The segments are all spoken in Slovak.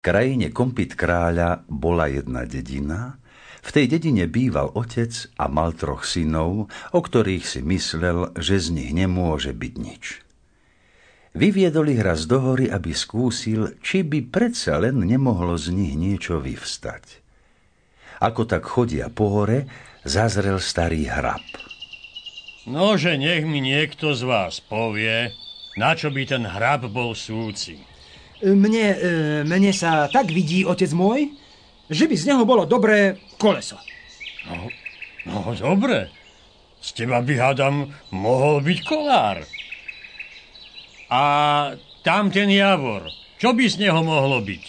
krajine Kompit kráľa bola jedna dedina, v tej dedine býval otec a mal troch synov, o ktorých si myslel, že z nich nemôže byť nič. Vyviedol ich raz do hory, aby skúsil, či by predsa len nemohlo z nich niečo vyvstať. Ako tak chodia po hore, zazrel starý hrab. Nože nech mi niekto z vás povie, na čo by ten hrab bol súci. Mne, e, mne sa tak vidí, otec môj, že by z neho bolo dobré koleso. No, no dobre. Z teba by, hádam, mohol byť kolár. A tam ten javor, čo by z neho mohlo byť?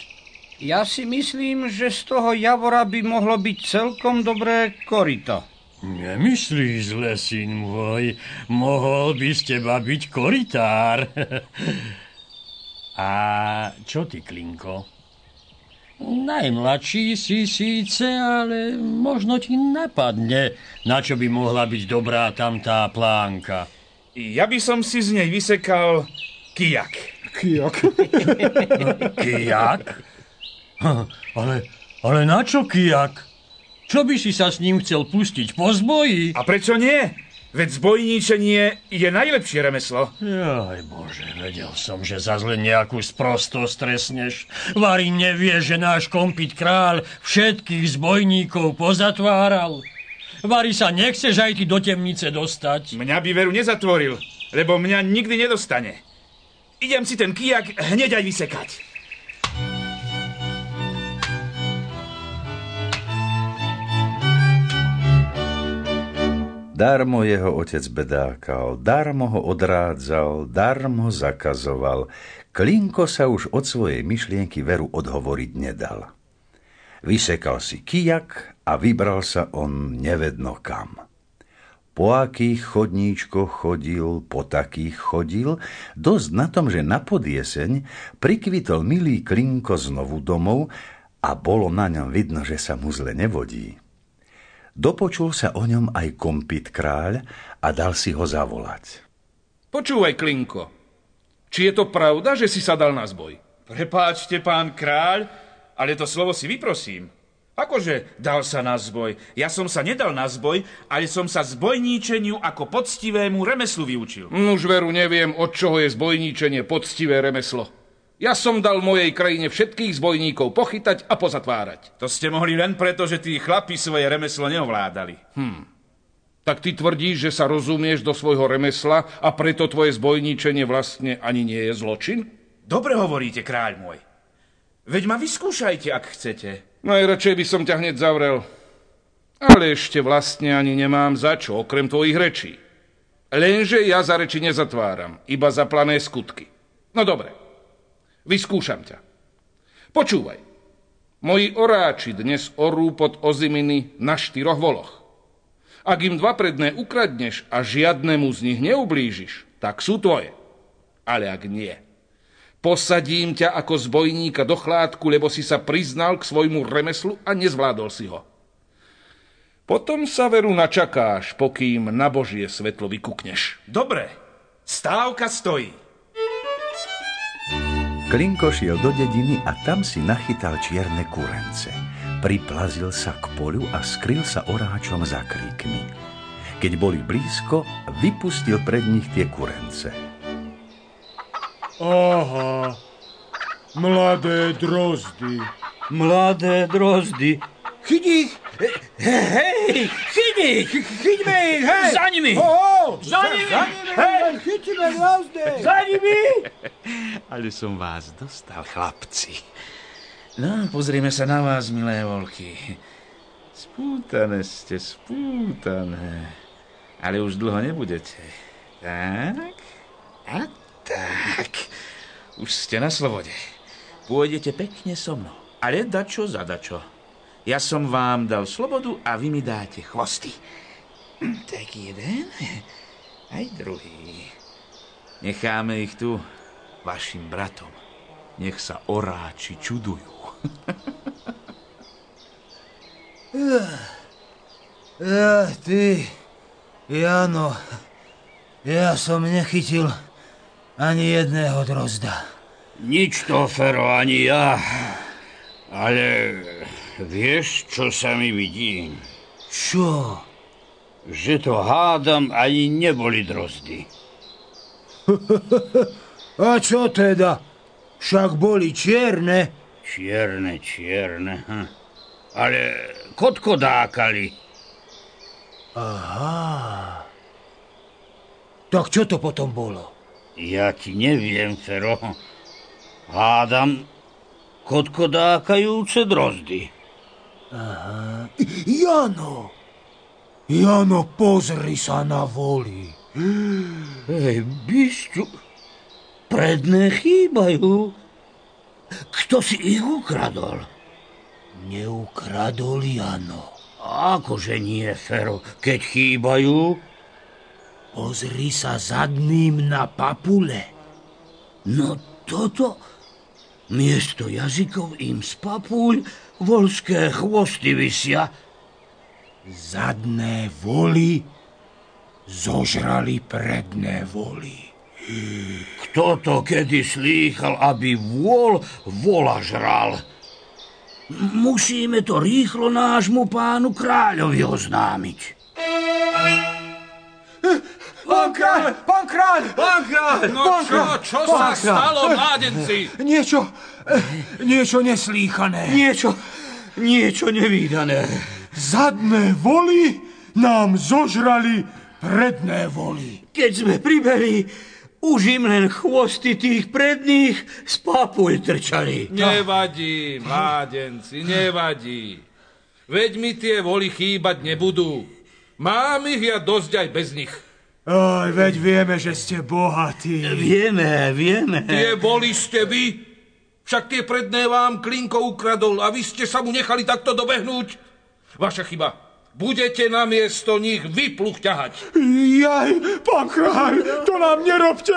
Ja si myslím, že z toho javora by mohlo byť celkom dobré korito. Nemyslíš zle, syn môj. Mohol by z teba byť koritár. A čo ty, Klinko? Najmladší si síce, ale možno ti napadne, na čo by mohla byť dobrá tam tá plánka. Ja by som si z nej vysekal kijak. Kijak? kijak? Ale, ale na čo kijak? Čo by si sa s ním chcel pustiť po zboji? A prečo nie? Veď zbojníčenie je najlepšie remeslo. Jaj bože, vedel som, že za zle nejakú sprostosť stresneš. Vary nevie, že náš kompit kráľ všetkých zbojníkov pozatváral. Vary sa nechceš aj ty do temnice dostať. Mňa by veru nezatvoril, lebo mňa nikdy nedostane. Idem si ten kijak hneď aj vysekať. Darmo jeho otec bedákal, darmo ho odrádzal, darmo zakazoval. Klinko sa už od svojej myšlienky veru odhovoriť nedal. Vysekal si kijak a vybral sa on nevedno kam. Po akých chodníčkoch chodil, po takých chodil, dosť na tom, že na podjeseň prikvitol milý Klinko znovu domov a bolo na ňom vidno, že sa mu zle nevodí. Dopočul sa o ňom aj kompit kráľ a dal si ho zavolať. Počúvaj, Klinko, či je to pravda, že si sa dal na zboj? Prepáčte, pán kráľ, ale to slovo si vyprosím. Akože dal sa na zboj? Ja som sa nedal na zboj, ale som sa zbojníčeniu ako poctivému remeslu vyučil. Nuž veru neviem, od čoho je zbojníčenie poctivé remeslo. Ja som dal mojej krajine všetkých zbojníkov pochytať a pozatvárať. To ste mohli len preto, že tí chlapi svoje remeslo neovládali. Hm. Tak ty tvrdíš, že sa rozumieš do svojho remesla a preto tvoje zbojníčenie vlastne ani nie je zločin? Dobre hovoríte, kráľ môj. Veď ma vyskúšajte, ak chcete. Najradšej by som ťa hneď zavrel. Ale ešte vlastne ani nemám za čo, okrem tvojich rečí. Lenže ja za reči nezatváram, iba za plané skutky. No dobre. Vyskúšam ťa. Počúvaj. Moji oráči dnes orú pod oziminy na štyroch voloch. Ak im dva predné ukradneš a žiadnemu z nich neublížiš, tak sú tvoje. Ale ak nie, posadím ťa ako zbojníka do chládku, lebo si sa priznal k svojmu remeslu a nezvládol si ho. Potom sa veru načakáš, pokým na Božie svetlo vykukneš. Dobre, stávka stojí. Klinko šiel do dediny a tam si nachytal čierne kurence. Priplazil sa k polu a skryl sa oráčom za kríkmi. Keď boli blízko, vypustil pred nich tie kurence. Aha, mladé drozdy. Mladé drozdy. Chyť ich! Hej, chyť ich! Chyťme ich, hej! Za nimi! Ho, ho, za, za nimi! Za nimi, hej! Chytíme drozdy! Za nimi! Ale som vás dostal, chlapci. No, pozrieme sa na vás, milé volky. Spútané ste, spútané. Ale už dlho nebudete. Tak, a tak. Už ste na slobode. Pôjdete pekne so mnou. Ale dačo za dačo. Ja som vám dal slobodu a vy mi dáte chvosty. Tak jeden, aj druhý. Necháme ich tu vašim bratom. Nech sa oráči čudujú. Ja, ty, Jano, ja som nechytil ani jedného drozda. Nič to, Fero, ani ja. Ale vieš, čo sa mi vidí? Čo? Že to hádam ani neboli drozdy. A čo teda? Však boli čierne. Čierne, čierne. Hm. Ale kotko dákali. Aha. Tak čo to potom bolo? Ja ti neviem, Fero. Hádam, kotko dákajúce drozdy. Jano! Jano, pozri sa na voli. Ej, bisťu, predné chýbajú. Kto si ich ukradol? Neukradol Jano. Akože nie, Fero, keď chýbajú? Pozri sa zadným na papule. No toto... Miesto jazykov im z papúľ volské chvosty vysia. Zadné voly zožrali predné voly. Kto to kedy slýchal, aby vôľ vola žral? Musíme to rýchlo nášmu pánu kráľovi oznámiť. Pán kráľ! Pán kráľ! Pán kráľ! No čo, čo sa stalo, mládenci? Niečo, niečo neslýchané. Niečo, niečo nevýdané. Zadné voly nám zožrali predné voly. Keď sme pribeli, už im len chvosty tých predných z papuľ trčali. Nevadí, mládenci, nevadí. Veď mi tie voli chýbať nebudú. Mám ich ja dosť aj bez nich. Aj, veď vieme, že ste bohatí. Vieme, vieme. Tie voli ste vy. Však tie predné vám Klinko ukradol a vy ste sa mu nechali takto dobehnúť. Vaša chyba. Budete na miesto nich vypluch ťahať. Jaj, pán kráľ, to nám nerobte.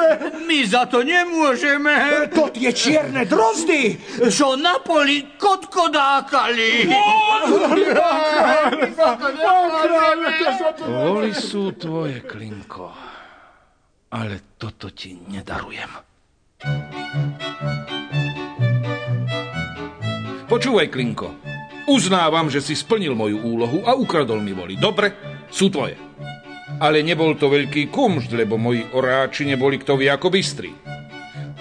My za to nemôžeme. To tie čierne drozdy. Čo na poli kotkodákali. Voli sú tvoje, Klinko. Ale toto ti nedarujem. Počúvaj, Klinko. Uznávam, že si splnil moju úlohu a ukradol mi voli. Dobre, sú tvoje. Ale nebol to veľký kumšt, lebo moji oráči neboli kto vie ako bystri.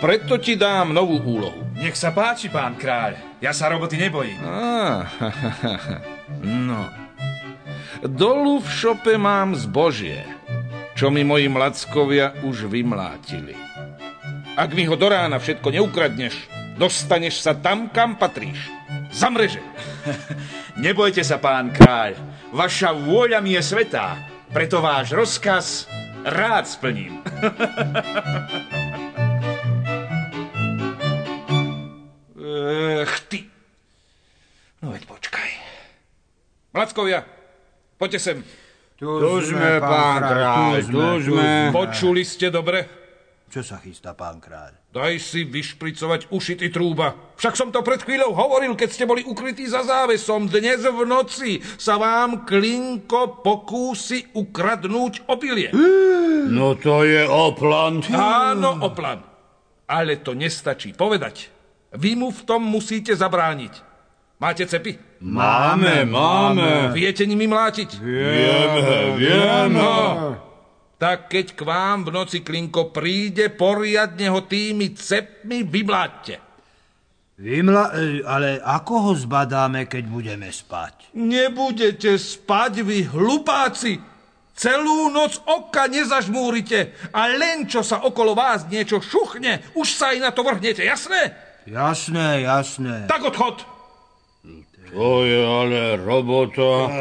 Preto ti dám novú úlohu. Nech sa páči, pán kráľ. Ja sa roboty nebojím. Á, no. Dolu v šope mám zbožie, čo mi moji mlackovia už vymlátili. Ak mi ho do rána všetko neukradneš, dostaneš sa tam, kam patríš. Za mreže. Nebojte sa, pán kráľ. Vaša vôľa mi je svetá. Preto váš rozkaz rád splním. Ech, ty. No veď počkaj. Mlackovia, poďte sem. Tu sme, pán kráľ, tu sme. Počuli ste dobre? Čo sa chystá, pán kráľ? Daj si vyšpricovať uši, ty trúba. Však som to pred chvíľou hovoril, keď ste boli ukrytí za závesom. Dnes v noci sa vám Klinko pokúsi ukradnúť opilie. No to je oplant. Áno, oplan. Ale to nestačí povedať. Vy mu v tom musíte zabrániť. Máte cepy? Máme, máme. Viete nimi mlátiť? Vieme, vieme. Tak keď k vám v noci Klinko príde, poriadne ho tými cepmi vymláťte. Vymla, e, ale ako ho zbadáme, keď budeme spať? Nebudete spať, vy hlupáci! Celú noc oka nezažmúrite a len čo sa okolo vás niečo šuchne, už sa aj na to vrhnete, jasné? Jasné, jasné. Tak odchod! To je ale robota.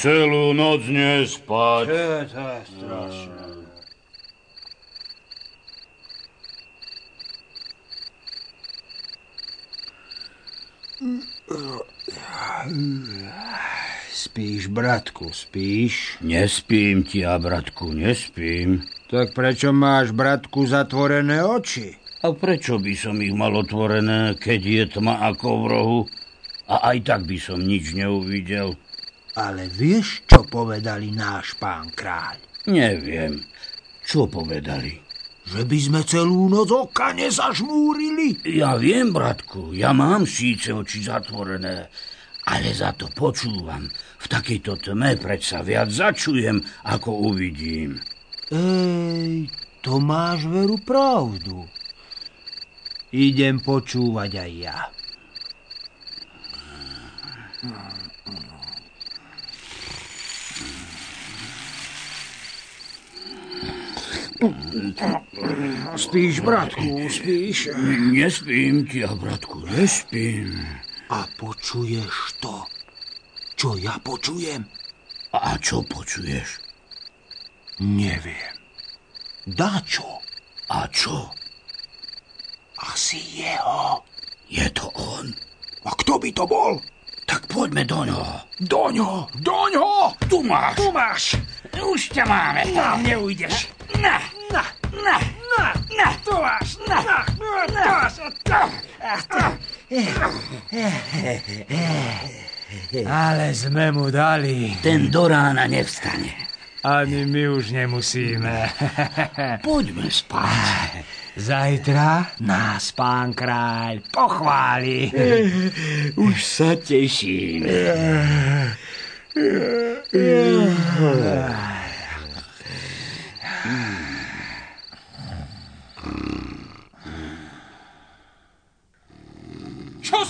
Celú noc nespať. To je strašné. Spíš, bratku, spíš? Nespím ti, ja, bratku, nespím. Tak prečo máš, bratku, zatvorené oči? A prečo by som ich mal otvorené, keď je tma ako v rohu? A aj tak by som nič neuvidel. Ale vieš, čo povedali náš pán kráľ? Neviem, čo povedali. Že by sme celú noc oka nezažmúrili. Ja viem, bratku, ja mám síce oči zatvorené, ale za to počúvam. V takejto tme predsa viac začujem, ako uvidím. Ej, to máš veru pravdu. Idem počúvať aj ja. Spíš, bratku, spíš? Nespím ti, ja, bratku, nespím. A počuješ to, čo ja počujem? A čo počuješ? Neviem. Dačo. A čo? Asi jeho. Je to on? A kto by to bol? Tak poďme do ňoho. Doňo, doňo! Tu máš. Tu máš. Už ťa máme. Tam neujdeš. Na, Na, na, na, na. tu máš. Na. Na, na, tu máš. Ale sme mu dali. Ten do rána nevstane. Ani my už nemusíme. Poďme spať. Zajtra nás pán kráľ pochváli. Už sa teším. Yeah. yeah.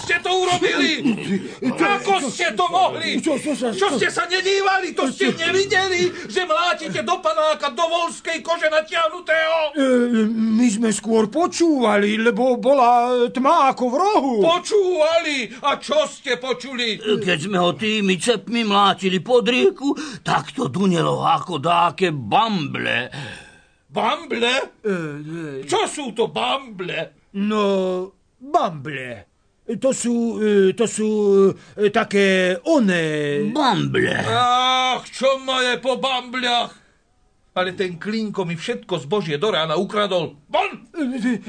Ste to urobili? Ako ste to mohli? Čo ste sa nedívali? To ste nevideli, že mlátite do panáka do volskej kože natiahnutého? My sme skôr počúvali, lebo bola tma ako v rohu. Počúvali. A čo ste počuli? Keď sme ho tými cepmi mlátili pod rieku, tak to dunelo ako dáke bamble. Bamble? Čo sú to bamble? No, bamble. To sú, e, to sú e, také one... Bamble. Ach, čo moje po bambliach? Ale ten klinko mi všetko zbožie do rána ukradol. Von!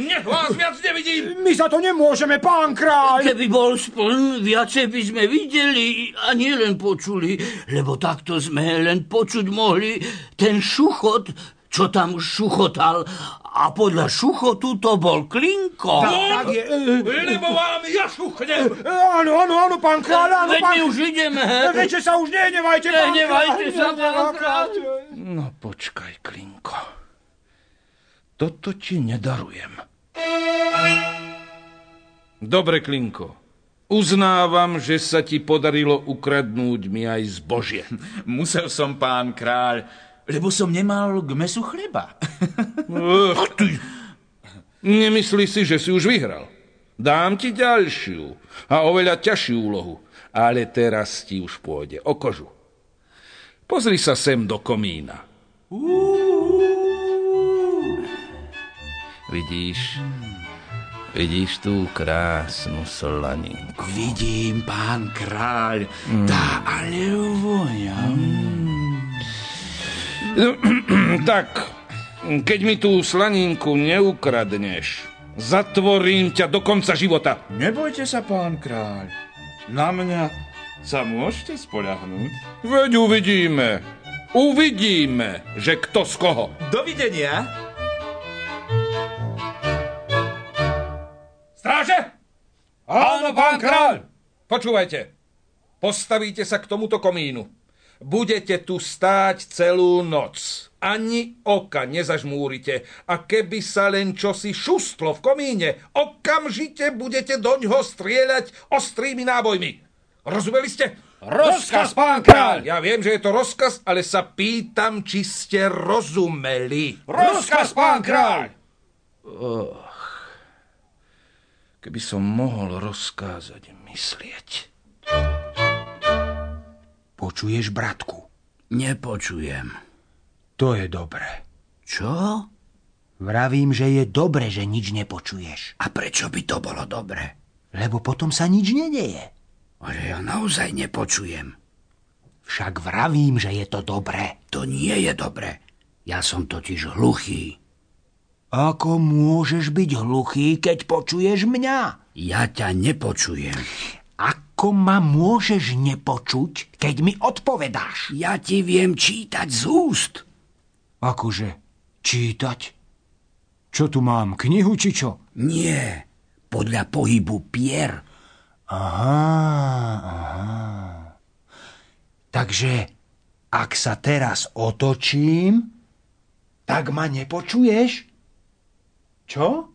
Nech vás viac nevidím! My za to nemôžeme, pán kráľ. Keby bol spln, viacej by sme videli a nie len počuli, lebo takto sme len počuť mohli ten šuchot, čo tam šuchotal a podľa šuchotu to bol klinko. Tak je, e, Lebo vám ja šuchnem! e, áno, áno, áno, pán kráľ, áno, Veď pán... my už ideme. Veďte sa už nehnevajte, pán Nehnevajte sa, pán kráľ. No počkaj, Klinko. Toto ti nedarujem. Dobre, Klinko. Uznávam, že sa ti podarilo ukradnúť mi aj zbožie. Musel som, pán kráľ, lebo som nemal k mesu chleba. Ach, ty. Nemyslí si, že si už vyhral. Dám ti ďalšiu a oveľa ťažšiu úlohu. Ale teraz ti už pôjde o kožu. Pozri sa sem do komína. Vidíš? Vidíš tú krásnu slaninku? Vidím, pán kráľ, tá ale vonia. Tak, keď mi tú slaninku neukradneš, zatvorím ťa do konca života. Nebojte sa, pán kráľ. Na mňa sa môžete spoľahnúť. Veď uvidíme. Uvidíme, že kto z koho. Dovidenia. Stráže! Áno, pán kráľ! Počúvajte. Postavíte sa k tomuto komínu. Budete tu stáť celú noc. Ani oka nezažmúrite. A keby sa len čosi šustlo v komíne, okamžite budete do ňoho strieľať ostrými nábojmi. Rozumeli ste? Rozkaz, pán kráľ! Ja viem, že je to rozkaz, ale sa pýtam, či ste rozumeli. Rozkaz, pán kráľ! Keby som mohol rozkázať myslieť. Počuješ, bratku? Nepočujem. To je dobré. Čo? Vravím, že je dobre, že nič nepočuješ. A prečo by to bolo dobre? Lebo potom sa nič nedeje. Ale ja naozaj nepočujem. Však vravím, že je to dobré. To nie je dobre. Ja som totiž hluchý. Ako môžeš byť hluchý, keď počuješ mňa? Ja ťa nepočujem. Ako ma môžeš nepočuť, keď mi odpovedáš? Ja ti viem čítať z úst. Akože čítať? Čo tu mám, knihu či čo? Nie, podľa pohybu pier. Aha, aha. Takže ak sa teraz otočím, tak ma nepočuješ? Čo?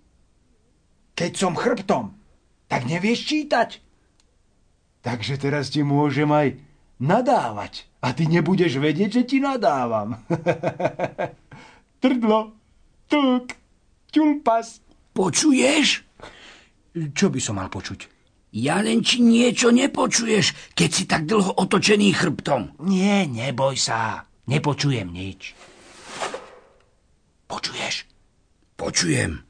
Keď som chrbtom, tak nevieš čítať. Takže teraz ti môžem aj nadávať. A ty nebudeš vedieť, že ti nadávam. Trdlo, tuk, ťulpas. Počuješ? Čo by som mal počuť? Ja len či niečo nepočuješ, keď si tak dlho otočený chrbtom. Nie, neboj sa. Nepočujem nič. Počuješ? Počujem.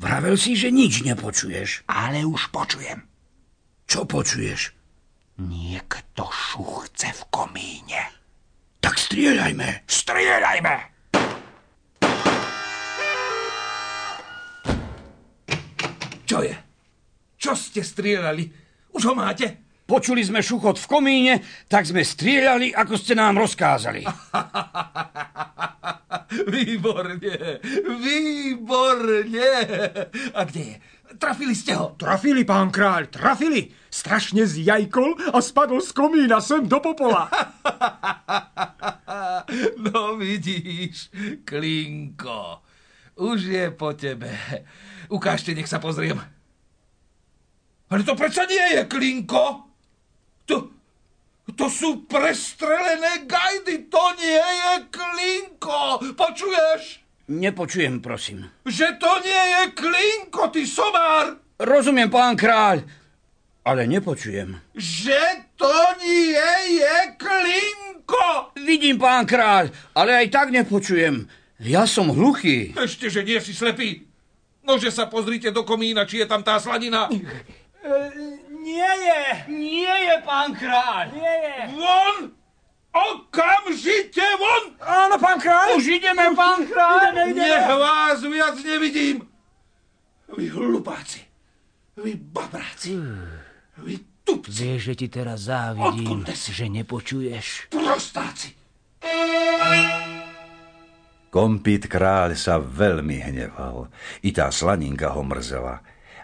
Vravel si, že nič nepočuješ. Ale už počujem. Čo počuješ? Niekto šuchce v komíne. Tak strieľajme. Strieľajme! Čo je? Čo ste strieľali? Už ho máte? Počuli sme šuchot v komíne, tak sme strieľali, ako ste nám rozkázali. Výborne, výborne. A kde je? Trafili ste ho? Trafili, pán kráľ, trafili. Strašne zjajkol a spadol z komína sem do popola. No vidíš, Klinko, už je po tebe. Ukážte, nech sa pozriem. Ale to predsa nie je Klinko. To, to sú prestrelené gajdy, to nie je Klinko. Počuješ? Nepočujem, prosím. Že to nie je Klinko, ty somár. Rozumiem, pán kráľ, ale nepočujem. Že to nie je Klinko. Vidím, pán kráľ, ale aj tak nepočujem. Ja som hluchý. Ešte, že nie si slepý. Nože sa pozrite do komína, či je tam tá slanina. Nie je. Nie je, pán kráľ. Nie je. Von! Okamžite von! Áno, pán kráľ. Už ideme, pán kráľ. Ideme, ideme. Nech vás viac nevidím. Vy hlupáci. Vy babráci. Vy tupci. Vieš, že ti teraz závidím, že nepočuješ. Prostáci. Kompit kráľ sa veľmi hneval. I tá slaninka ho mrzela.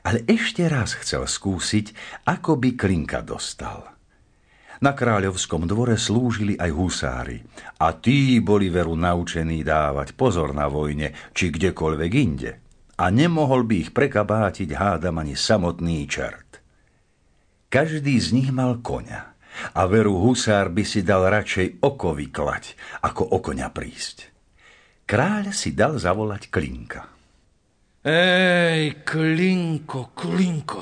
Ale ešte raz chcel skúsiť, ako by klinka dostal. Na kráľovskom dvore slúžili aj husári a tí boli veru naučení dávať pozor na vojne či kdekoľvek inde. A nemohol by ich prekabátiť hádam ani samotný čert. Každý z nich mal koňa a veru husár by si dal radšej oko vyklať, ako o koňa prísť. Kráľ si dal zavolať Klinka. Ej, Klinko, Klinko.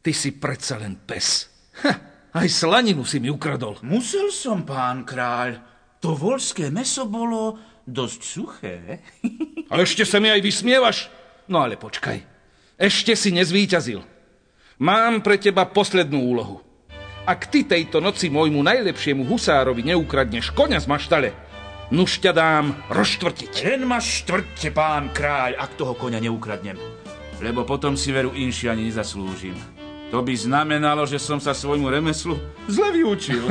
Ty si predsa len pes. Ha, aj slaninu si mi ukradol. Musel som, pán kráľ. To voľské meso bolo dosť suché. Ale ešte sa mi aj vysmievaš? No ale počkaj. Ešte si nezvíťazil. Mám pre teba poslednú úlohu. Ak ty tejto noci môjmu najlepšiemu husárovi neukradneš koňa z maštale, nuž ťa dám rozštvrtiť. Len ma štvrte, pán kráľ, ak toho koňa neukradnem. Lebo potom si veru inši ani nezaslúžim. To by znamenalo, že som sa svojmu remeslu zle vyučil.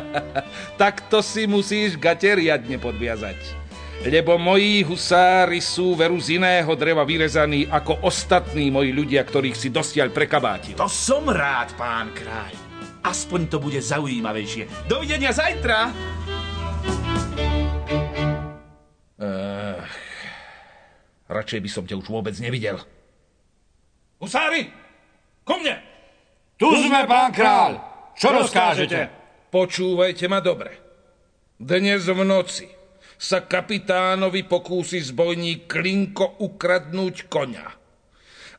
tak to si musíš gate riadne podviazať. Lebo moji husári sú veru z iného dreva vyrezaní ako ostatní moji ľudia, ktorých si dosiaľ prekabátil. To som rád, pán kráľ. Aspoň to bude zaujímavejšie. Dovidenia zajtra! Radšej by som ťa už vôbec nevidel. Husári, ko mne! Tu sme, pán kráľ. Čo rozkážete? Počúvajte ma dobre. Dnes v noci sa kapitánovi pokúsi zbojník Klinko ukradnúť koňa.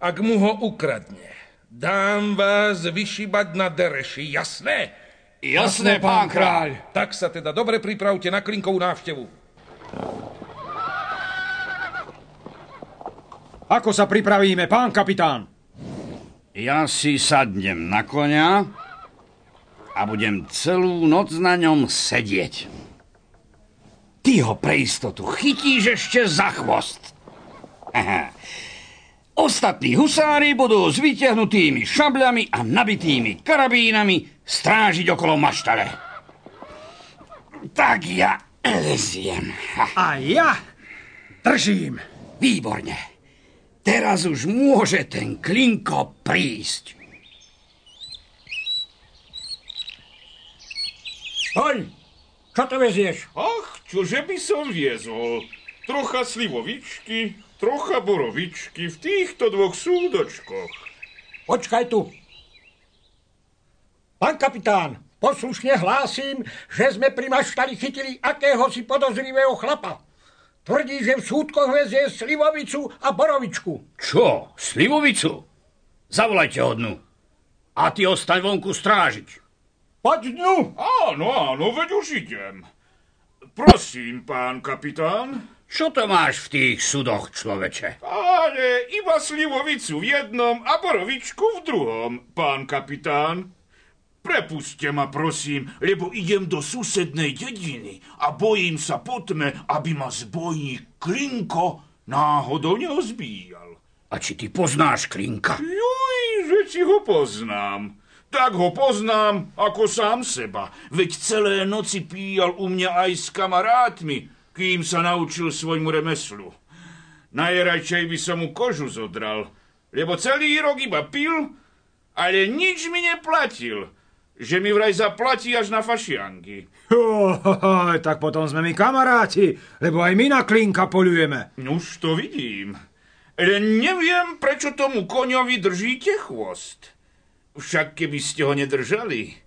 Ak mu ho ukradne, dám vás vyšibať na dereši, jasné? Jasné, pán kráľ. Tak sa teda dobre pripravte na Klinkovú návštevu. Ako sa pripravíme, pán kapitán? Ja si sadnem na konia a budem celú noc na ňom sedieť. Ty ho pre istotu chytíš ešte za chvost. Aha. Ostatní husári budú s vytiahnutými šabľami a nabitými karabínami strážiť okolo maštale. Tak ja leziem. A ja držím. Výborne. Teraz už môže ten klinko prísť. Hoď, čo to vezieš? Ach, čože by som viezol? Trocha slivovičky, trocha borovičky v týchto dvoch súdočkoch. Počkaj tu. Pán kapitán, poslušne hlásim, že sme pri maštali chytili akéhosi podozrivého chlapa. Tvrdí, že v súdkoch vezie slivovicu a borovičku. Čo? Slivovicu? Zavolajte ho dnu. A ty ostaň vonku strážiť. Poď dnu! Áno, áno, veď už idem. Prosím, pán kapitán. Čo to máš v tých sudoch, človeče? Ale iba slivovicu v jednom a borovičku v druhom, pán kapitán. Prepuste ma, prosím, lebo idem do susednej dediny a bojím sa potme, aby ma zbojník Klinko náhodou neozbíjal. A či ty poznáš Klinka? Juj, že či ho poznám. Tak ho poznám ako sám seba. Veď celé noci píjal u mňa aj s kamarátmi, kým sa naučil svojmu remeslu. Najradšej by som mu kožu zodral, lebo celý rok iba pil, ale nič mi neplatil, že mi vraj zaplatí až na fašianky. Oh, tak potom sme my kamaráti, lebo aj my na klinka polujeme. Už to vidím. Len neviem, prečo tomu koňovi držíte chvost. Však keby ste ho nedržali,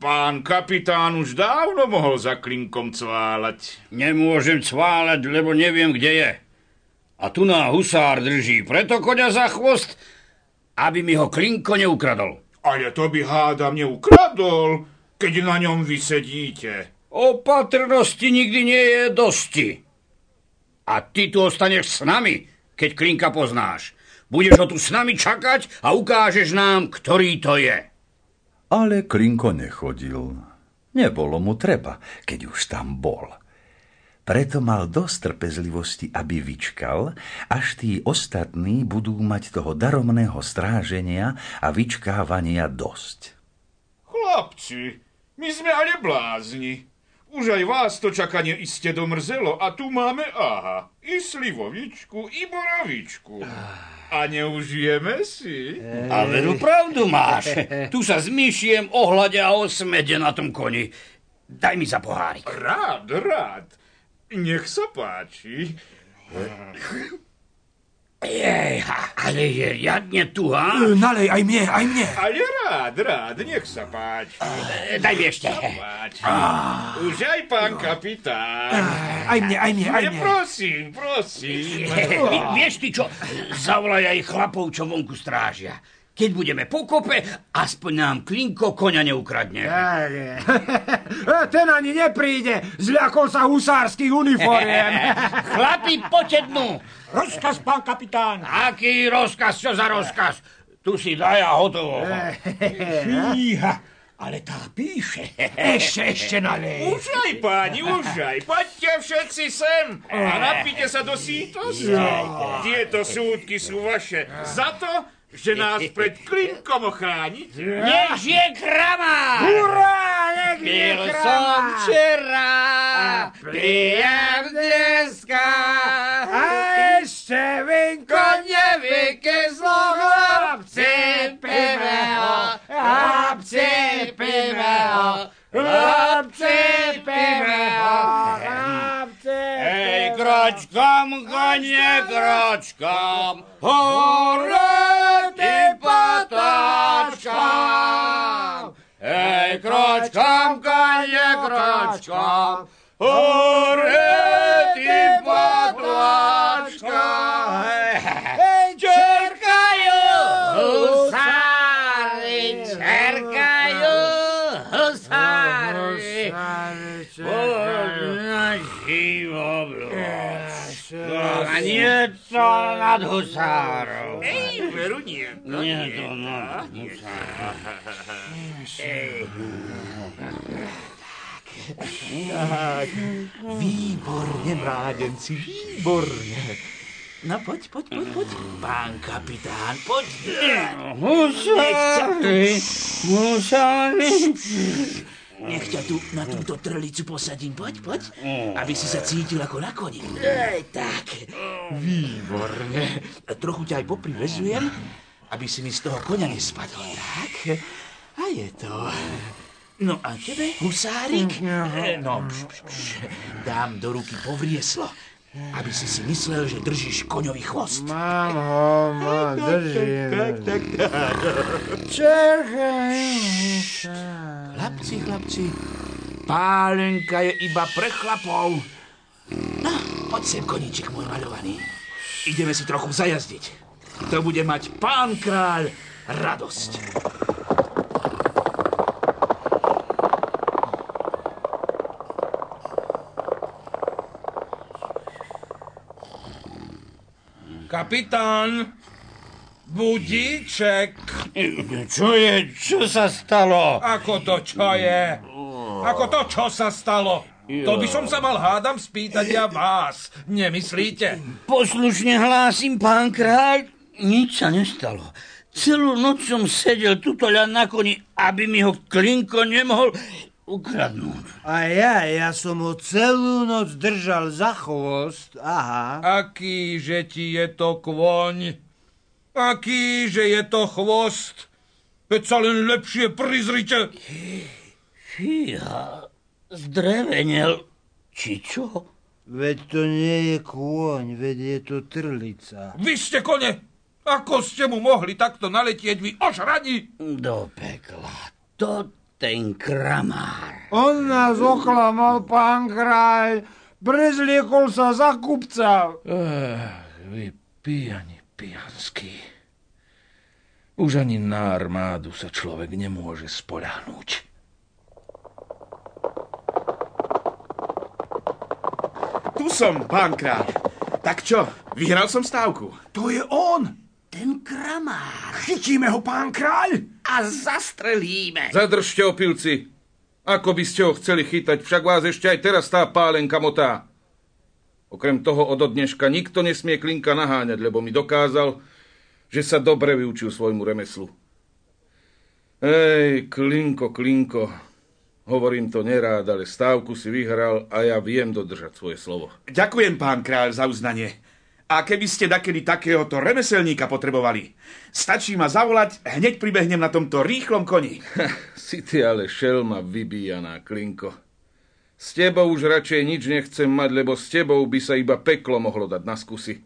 pán kapitán už dávno mohol za klinkom cválať. Nemôžem cváľať, lebo neviem, kde je. A tu na husár drží preto koňa za chvost, aby mi ho klinko neukradol. Ale to by hádam neukradol, keď na ňom vysedíte. Opatrnosti nikdy nie je dosti. A ty tu ostaneš s nami, keď klinka poznáš. Budeš ho tu s nami čakať a ukážeš nám, ktorý to je. Ale Klinko nechodil. Nebolo mu treba, keď už tam bol. Preto mal dosť trpezlivosti, aby vyčkal, až tí ostatní budú mať toho daromného stráženia a vyčkávania dosť. Chlapci, my sme ale blázni. Už aj vás to čakanie iste domrzelo a tu máme aha, i slivovičku, i borovičku. A neužijeme si? A veru pravdu máš. Tu sa zmyšiem ohľade a o smede na tom koni. Daj mi za pohárik. Rád, rád. Nech sa páči. Jej, ale je riadne tu, ha? Nalej aj mne, aj mne. Ale rád, rád, nech sa páči. Daj mi ešte. Páči. Už aj pán kapitán. Aj mne, aj mne, aj Ne, mne. prosím, prosím. Vi- Vieš ty čo? Zavolaj aj chlapov, čo vonku strážia. Keď budeme pokope, aspoň nám klinko koňa neukradne. Ten ani nepríde. Zľakol sa husárskych uniformiem. Chlapi, poďte dnu. Rozkaz, pán kapitán. Aký rozkaz, čo za rozkaz? Tu si daj a hotovo. Fíha, ale tá píše. Ešte, ešte nalej. Už aj, páni, už aj. Poďte všetci sem a napíte sa do sítosti. Tieto súdky sú vaše za to, že nás pred klinkom ochránite. Nech žije krama! Hurá, nech je kráľ. som včera, pijem dneska. A ešte vinko zlo chlapci, píme ho, chlapci, píme ho, chlapci, píme ho. Hej, kročkom, konie, kročkom, ty potáčkom. Hej, kročkom, konie, kročkom, hore, ty potáčkom. Hej, čerkajú husári, čerkajú husári. Naši obľúčka. A nie to nad husárov. Ej, veru nie. to Nie nie. to nad husárov. Výborne, mládenci, výborne. No poď, poď, poď, poď. Pán kapitán, poď. Husári, husári. Nech ťa tu na túto trlicu posadím. Poď, poď. Aby si sa cítil ako na koni. Ej, tak. Výborne. Trochu ťa aj poprivezujem, aby si mi z toho konia nespadol. Tak. A je to. No a tebe, husárik? No, pš, pš, pš. Dám do ruky povrieslo, aby si si myslel, že držíš koňový chvost. Mám ho, mám, držím. Tak, tak, tak. Čakaj. Chlapci, chlapci, pálenka je iba pre chlapov. No, poď sem, koníček môj maľovaný. Ideme si trochu zajazdiť. To bude mať pán kráľ radosť. Kapitán, budíček. Čo je? Čo sa stalo? Ako to čo je? Ako to čo sa stalo? To by som sa mal hádam spýtať ja vás. Nemyslíte? Poslušne hlásim, pán kráľ, nič sa nestalo. Celú noc som sedel tuto ľa na koni, aby mi ho Klinko nemohol ukradnúť. A ja, ja som ho celú noc držal za chvost. Aha. Aký, že ti je to kvoň? Aký, že je to chvost? Veď sa len lepšie prizrite. Fíha, zdrevenel, či čo? Veď to nie je kôň, veď je to trlica. Vy ste kone. Ako ste mu mohli takto naletieť vy ožrani? Do pekla, to ten kramár. On nás oklamal, pán kráľ. Prezliekol sa za kupca. Ach, vy pijani pijanskí. Už ani na armádu sa človek nemôže spoľahnúť. Tu som, pán kráľ. Tak čo, vyhral som stávku. To je on. Ten kramár. Chytíme ho, pán kráľ. A zastrelíme. Zadržte opilci. Ako by ste ho chceli chytať, však vás ešte aj teraz tá pálenka motá. Okrem toho od dneška nikto nesmie klinka naháňať, lebo mi dokázal, že sa dobre vyučil svojmu remeslu. Ej, klinko, klinko. Hovorím to nerád, ale stávku si vyhral a ja viem dodržať svoje slovo. Ďakujem, pán kráľ, za uznanie. A keby ste dakedy takéhoto remeselníka potrebovali, stačí ma zavolať, hneď pribehnem na tomto rýchlom koni. Si ty ale šelma vybíjaná, klinko. S tebou už radšej nič nechcem mať, lebo s tebou by sa iba peklo mohlo dať na skusy.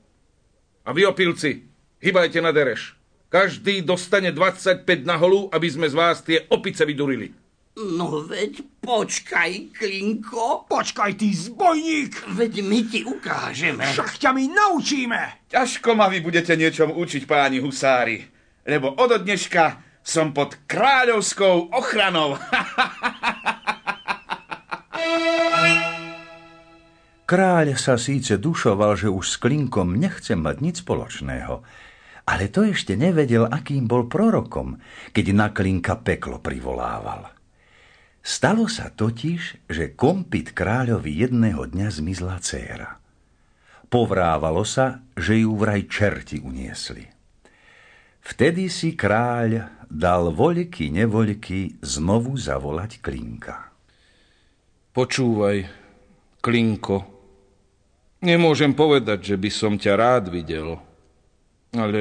A vy opilci, hýbajte na dereš. Každý dostane 25 na holu, aby sme z vás tie opice vydurili. No veď počkaj, Klinko. Počkaj, ty zbojník. Veď my ti ukážeme. Však ťa my naučíme. Ťažko ma vy budete niečom učiť, páni husári, lebo od dneška som pod kráľovskou ochranou. Kráľ sa síce dušoval, že už s Klinkom nechce mať nič spoločného, ale to ešte nevedel, akým bol prorokom, keď na Klinka peklo privolával. Stalo sa totiž, že kompit kráľovi jedného dňa zmizla dcéra. Povrávalo sa, že ju vraj čerti uniesli. Vtedy si kráľ dal voľky nevoľky znovu zavolať Klinka. Počúvaj, Klinko, nemôžem povedať, že by som ťa rád videl, ale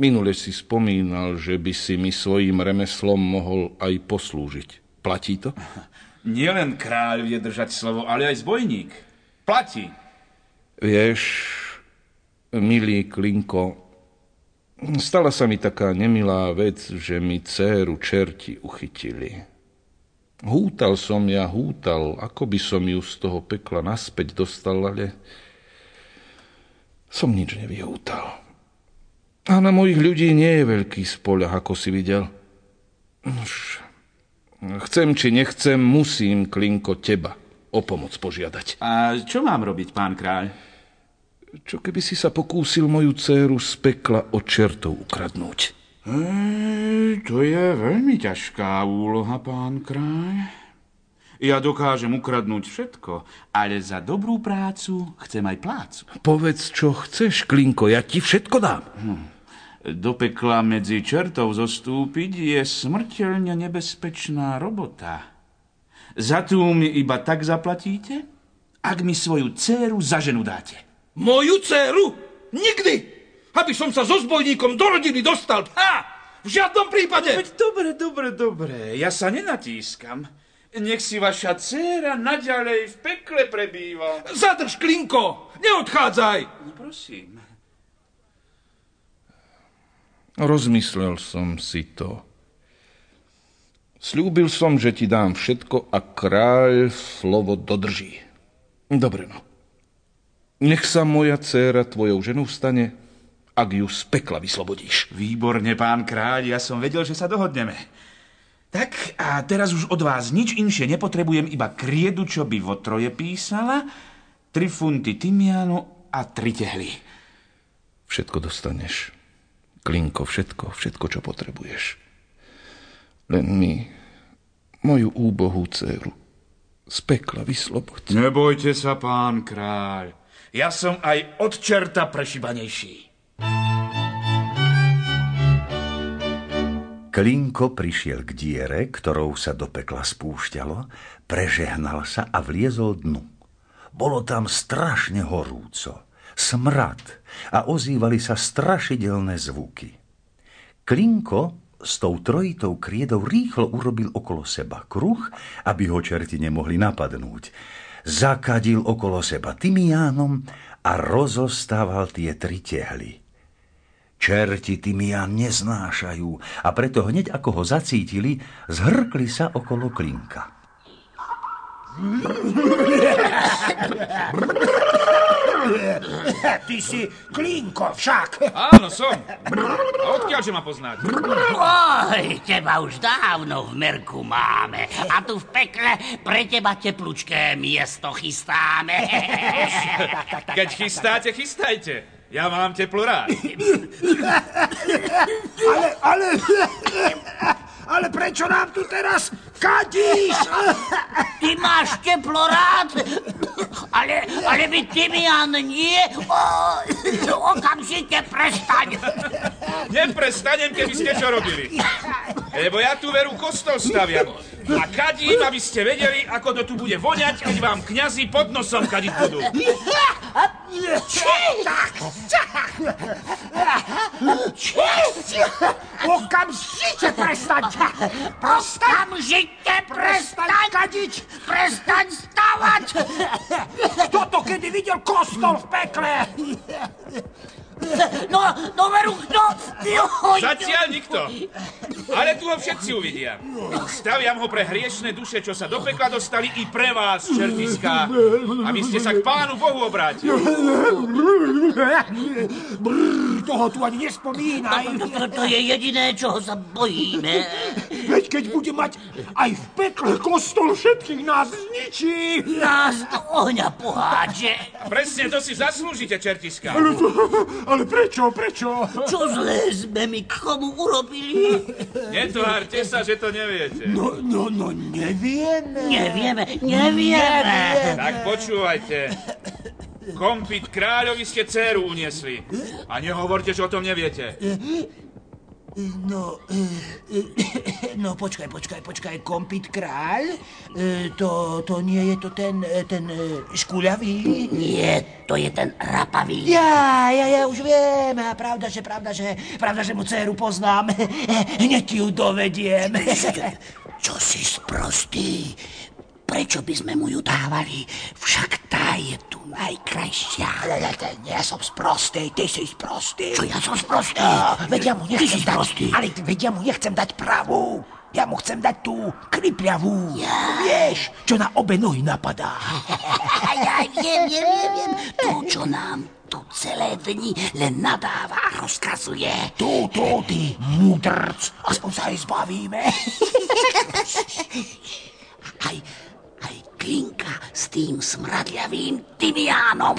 minule si spomínal, že by si mi svojim remeslom mohol aj poslúžiť. Platí to? Nielen kráľ vie držať slovo, ale aj zbojník. Platí. Vieš, milý Klinko, stala sa mi taká nemilá vec, že mi dceru čerti uchytili. Hútal som ja, hútal, ako by som ju z toho pekla naspäť dostal, ale som nič nevyhútal. A na mojich ľudí nie je veľký spoľah, ako si videl. Už, chcem či nechcem, musím, Klinko, teba o pomoc požiadať. A čo mám robiť, pán kráľ? Čo keby si sa pokúsil moju dceru z pekla od čertov ukradnúť? Ej, to je veľmi ťažká úloha, pán kráľ. Ja dokážem ukradnúť všetko, ale za dobrú prácu chcem aj plácu. Povedz, čo chceš, Klinko, ja ti všetko dám. Do pekla medzi čertov zostúpiť je smrteľne nebezpečná robota. Za tú mi iba tak zaplatíte, ak mi svoju dceru za ženu dáte. Moju dceru? Nikdy! Aby som sa so zbojníkom do rodiny dostal. Ha! V žiadnom prípade! Veď dobre, dobre, dobre, ja sa nenatískam. Nech si vaša dcéra naďalej v pekle prebýva. Zadrž, Klinko! Neodchádzaj! No prosím. Rozmyslel som si to. Sľúbil som, že ti dám všetko a kráľ slovo dodrží. Dobre no. Nech sa moja dcéra tvojou ženou stane, ak ju z pekla vyslobodíš. Výborne, pán kráľ, ja som vedel, že sa dohodneme. Tak a teraz už od vás nič inšie nepotrebujem, iba kriedu, čo by vo troje písala, tri funty tymianu a tri tehly. Všetko dostaneš. Klinko, všetko, všetko, čo potrebuješ. Len mi, moju úbohú dceru, z pekla vysloboď. Nebojte sa, pán kráľ. Ja som aj od čerta prešibanejší. Klinko prišiel k diere, ktorou sa do pekla spúšťalo, prežehnal sa a vliezol dnu. Bolo tam strašne horúco, smrad a ozývali sa strašidelné zvuky. Klinko s tou trojitou kriedou rýchlo urobil okolo seba kruh, aby ho čerti nemohli napadnúť. Zakadil okolo seba tymiánom a rozostával tie tri tehly. Čerti tymián neznášajú a preto hneď ako ho zacítili, zhrkli sa okolo klinka. Ty si Klinko však. Áno, som. A odkiaľ, že ma poznáte? Oj, teba už dávno v merku máme. A tu v pekle pre teba teplúčké miesto chystáme. Keď chystáte, chystajte. Ja mám teplo rád. Ale, ale, ale prečo nám tu teraz kadíš? Ty máš teplo rád, ale, ale my Timian nie. O, okamžite prestaň. Neprestanem, keby ste čo robili. Lebo ja tu veru kostol staviam. A kadím, aby ste vedeli, ako to tu bude voňať, keď vám kňazi pod nosom kadiť budú. Okamžite prestaň! Okamžite prestaň. kadiť! Prestaň stavať. Kto to kedy videl kostol v pekle? No, no veru, kto? Joj, Zatiaľ nikto. Ale tu ho všetci uvidia. Staviam ho pre hriešne duše, čo sa do pekla dostali i pre vás, čertiská. Aby ste sa k pánu Bohu obrátili. Brr, toho tu ani nespomínaj. To, to, to je jediné, čoho sa bojíme. Veď keď bude mať aj v pekle kostol, všetkých nás zničí. Nás do ohňa pohádže. Presne to si zaslúžite. Ale, to, ale prečo, prečo? Čo zlé sme mi k komu urobili? Netvárte sa, že to neviete. No, no, no, nevieme. Nevieme, nevieme. Tak počúvajte. Kompit kráľovi ste dceru uniesli. A nehovorte, že o tom neviete. No, e, e, no počkaj, počkaj, počkaj, kompit kráľ? E, To, to nie je to ten, ten škuľavý? Nie, to je ten rapavý. Ja, ja, ja už viem. Pravda, že, pravda, že, pravda, že mu dceru poznám. Hneď ju dovediem. Čo si sprostý? Prečo by sme mu ju dávali? Však tá je tu najkrajšia. Ale ja, ja, ja som sprostý, ty si sprostý. Čo ja som sprostý? No, veď ja mu Ty nechcem dať, sprostý. ale veď ja mu nechcem dať pravú. Ja mu chcem dať tú kripľavú. Vieš, čo na obe nohy napadá. Ja viem, viem, viem, viem. To, čo nám tu celé dni len nadáva a rozkazuje. Tu, tu, ty mudrc. Aspoň sa aj zbavíme. Aj, aj klinka s tým smradľavým tymiánom.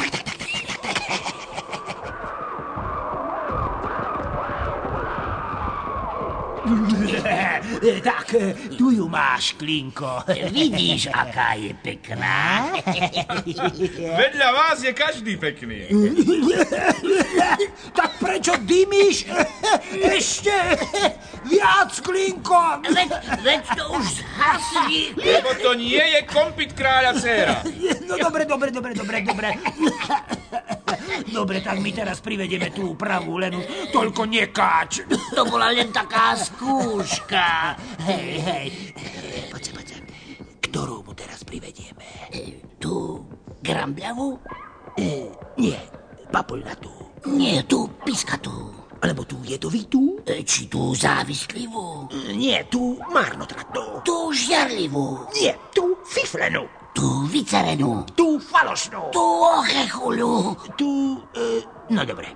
tak, e, tu ju máš, Klinko. Vidíš, aká je pekná? Vedľa vás je každý pekný. tak prečo dymíš? Ešte viac Klinko! Veď, veď to už zhasni. Lebo to nie je kompit kráľa dcéra. No dobre, dobre, dobre, dobre, dobre. Dobre, tak my teraz privedieme tú pravú, len už toľko nekáč. To bola len taká skúška. Hej, hej. Poď sa, poď sa. Ktorú mu teraz privedieme? Tu grambľavú? E, nie, papuľnatú. Nie, tu piskatú. Alebo tú jedovitú? E, Či tú závislivú? E, Nie, tú marnotratnú. Tú žiarlivú? Nie, tú fiflenú. Tú vycerenú? Tú falošnú. Tú ochechuľu? Tú, e, no dobre.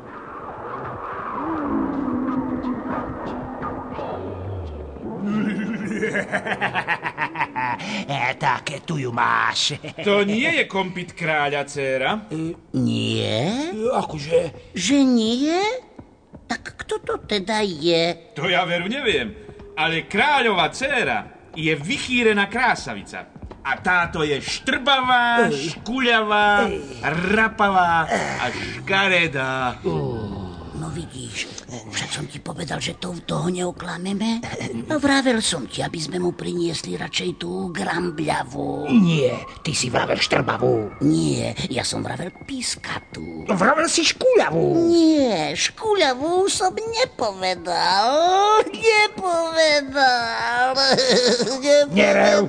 e, tak, tu ju máš. To nie je kompit kráľa dcéra. Nie? Akože, Že nie? Tak kto to teda je? To ja veru neviem. Ale kráľová dcéra je vychýrená krásavica. A táto je štrbavá, škuľavá, rapavá a škaredá. No vidíš, však som ti povedal, že to toho neoklameme. No vravel som ti, aby sme mu priniesli radšej tú grambľavú. nie, ty si vravel štrbavú. Nie, ja som vravel pískatú. Vravel si škúľavú. Nie, škuľavú som nepovedal. Nepovedal. Nerev.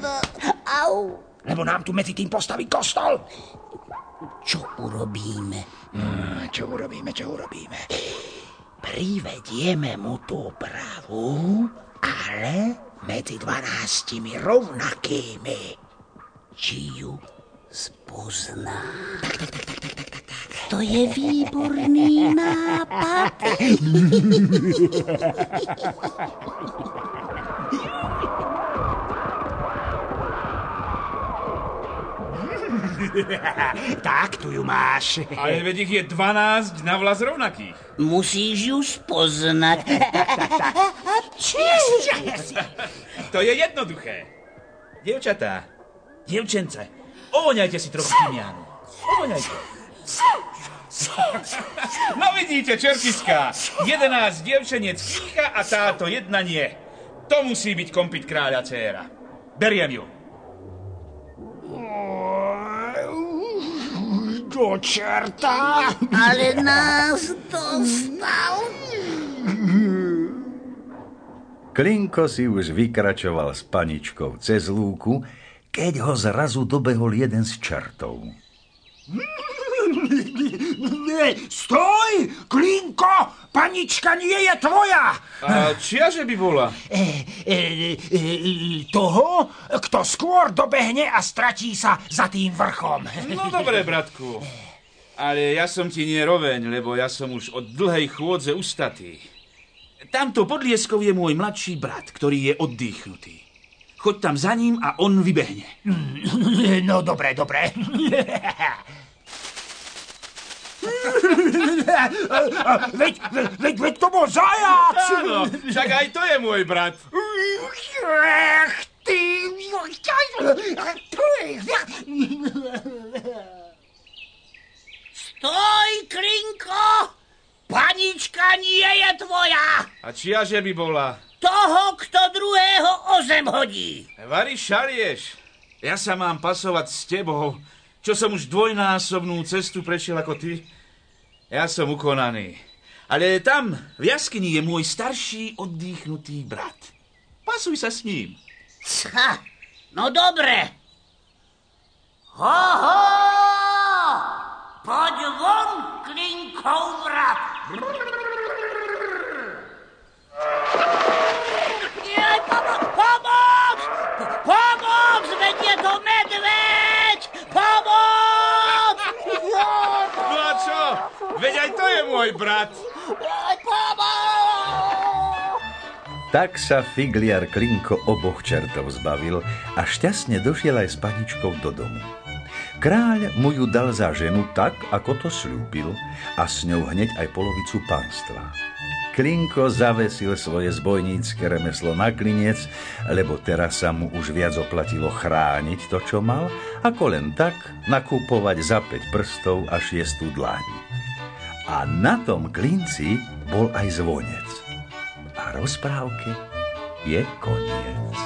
Au. Lebo nám tu medzi tým postaví kostol. Čo urobíme? Hm, Čo urobíme, čo urobíme? Privedieme mu tú pravú, ale medzi dvanáctimi rovnakými. Či ju spozná. To je výborný nápad. Tak, tu ju máš. Ale veď ich je 12 na vlas rovnakých. Musíš ju spoznať. To je jednoduché. Dievčatá, dievčence, ovoňajte si trochu tymiánu. Ovoňajte. No vidíte, čertiská. 11 dievčeniec pícha a táto jedna nie. To musí byť kompit kráľa dcéra. Beriem ju. Do čerta. Ale nás dostal. Klinko si už vykračoval s paničkou cez lúku, keď ho zrazu dobehol jeden z čertov. Stoj, Klinko! Panička nie je tvoja! A čiaže by bola? E, e, e, toho, kto skôr dobehne a stratí sa za tým vrchom. No dobre, bratku. Ale ja som ti nie roveň, lebo ja som už od dlhej chôdze ustatý. Tamto podlieskov je môj mladší brat, ktorý je oddýchnutý. Choď tam za ním a on vybehne. No dobre, dobre. veď, veď, veď, to bol zajac! Áno, však aj to je môj brat. Ty... Stoj, Klinko! Panička nie je tvoja! A čiaže by bola? Toho, kto druhého o zem hodí. Vary šalieš. Ja sa mám pasovať s tebou, čo som už dvojnásobnú cestu prešiel ako ty. Ja som ukonaný. Ale tam, v jaskyni, je môj starší oddýchnutý brat. Pasuj sa s ním. Ha, no dobre. Ho, ho! Poď von, Klinkov brat. Jaj, pomoc, pomoc! P- Pomoc, veď je to medveď! Pomoc! Jaj, No a čo? Veď aj to je môj brat. Tak sa figliar Klinko oboch čertov zbavil a šťastne došiel aj s paničkou do domu. Kráľ mu ju dal za ženu tak, ako to slúbil a s ňou hneď aj polovicu pánstva. Klinko zavesil svoje zbojnícke remeslo na klinec, lebo teraz sa mu už viac oplatilo chrániť to, čo mal, ako len tak nakupovať za 5 prstov a šiestu dlaň. A na tom klinci bol aj zvonec. A rozprávke je koniec.